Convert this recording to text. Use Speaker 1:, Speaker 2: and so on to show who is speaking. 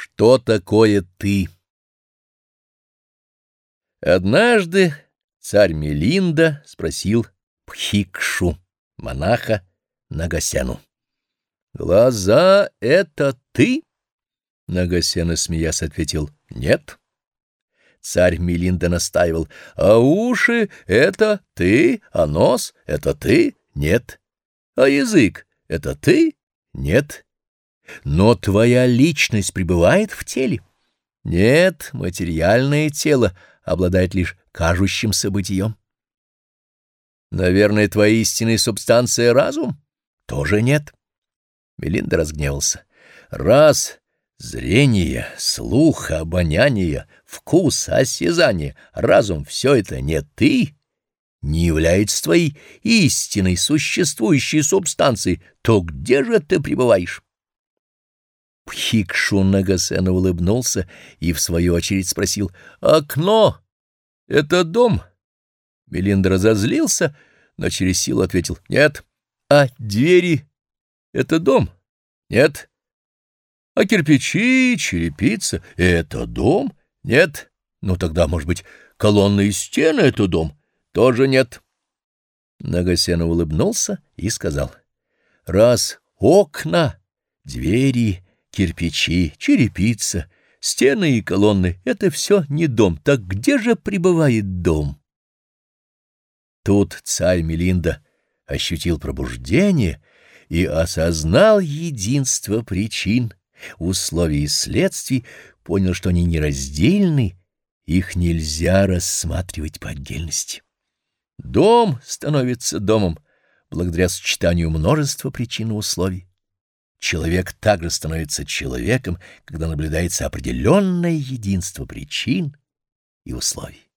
Speaker 1: Что такое ты? Однажды царь Мелинда спросил Пхикшу, монаха Нагасяну. «Глаза — это ты?» Нагасяна, смеясь, ответил «Нет». Царь Мелинда настаивал, «А уши — это ты, а нос — это ты? Нет. А язык — это ты? Нет. Но твоя личность пребывает в теле? Нет, материальное тело обладает лишь кажущимся бытием. Наверное, твоя истинная субстанция — разум? Тоже нет. Мелинда разгневался. Раз зрение, слух, обоняние, вкус, осязание, разум — все это не ты, не является твоей истинной существующей субстанцией, то где же ты пребываешь? Пхикшу Нагасена улыбнулся и, в свою очередь, спросил, «Окно — это дом?» Мелиндра разозлился, но через силу ответил, «Нет». «А двери — это дом?» «Нет». «А кирпичи, черепица — это дом?» «Нет». «Ну тогда, может быть, колонны и стены — это дом?» «Тоже нет». Нагасена улыбнулся и сказал, «Раз окна, двери, кирпичи, черепица, стены и колонны — это все не дом, так где же пребывает дом?» Тут царь Мелинда ощутил пробуждение и осознал единство причин, условий и следствий, понял, что они нераздельны, их нельзя рассматривать по отдельности. Дом становится домом благодаря сочетанию множества причин и условий. Человек также становится человеком, когда наблюдается определенное единство причин и условий.